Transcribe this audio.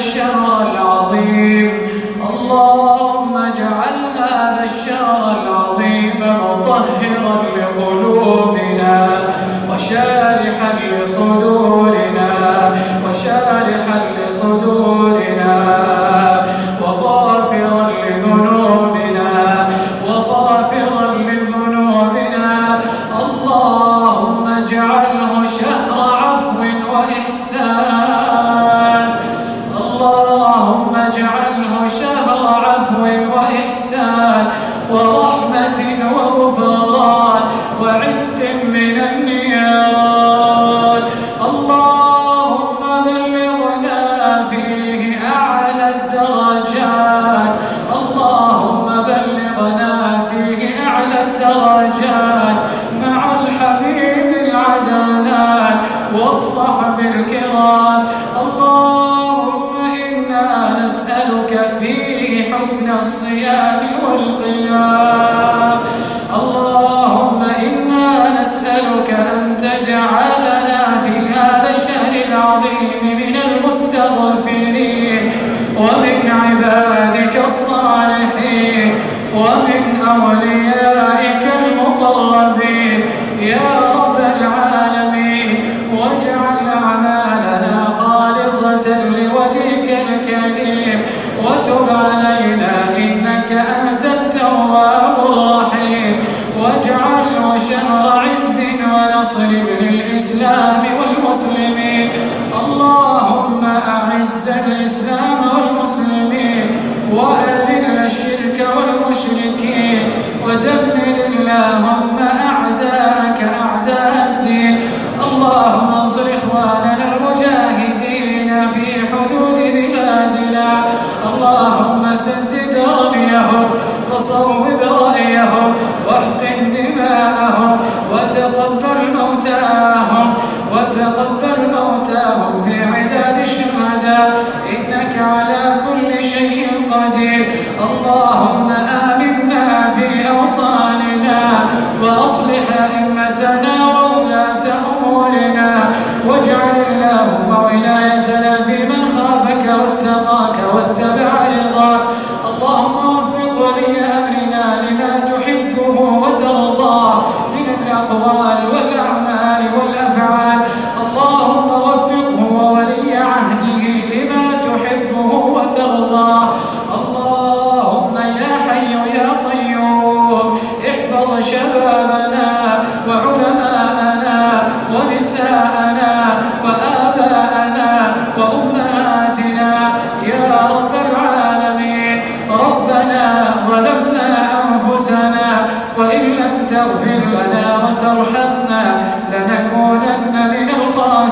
الشهر العظيم. اللهم اجعل هذا الشهر العظيم مطهرا لقلوبنا وشارحا لصدورنا وشارحا لصدورنا وغافرا لذنوبنا وغافرا لذنوبنا. اللهم اجعله شهر وإحسان ورحمة وغفران وعتق من النيران. اللهم بلغنا فيه أعلى الدرجات. اللهم بلغنا فيه أعلى الدرجات. مع الحبيب العدنان والصحب الكرام. اللهم إنا نسألك فيه حسن الصيام والقيام. اللهم إنا نسألك أن تجعلنا في هذا الشهر العظيم من المستغفرين ومن عبادك الصالحين ومن أوليائك المقربين. يا رب العالمين واجعل أعمالنا خالصة لوجهك الكريم وتب علينا ونصر للإسلام والمسلمين. اللهم أعز الإسلام والمسلمين وأذل الشرك والمشركين ودمر اللهم أعداءك أعداء الدين. اللهم انصر إخواننا المجاهدين في حدود بلادنا. اللهم سدد رميهم وصوب رأيهم واحقن دماءهم وتقبل موتاهم. من الأقوال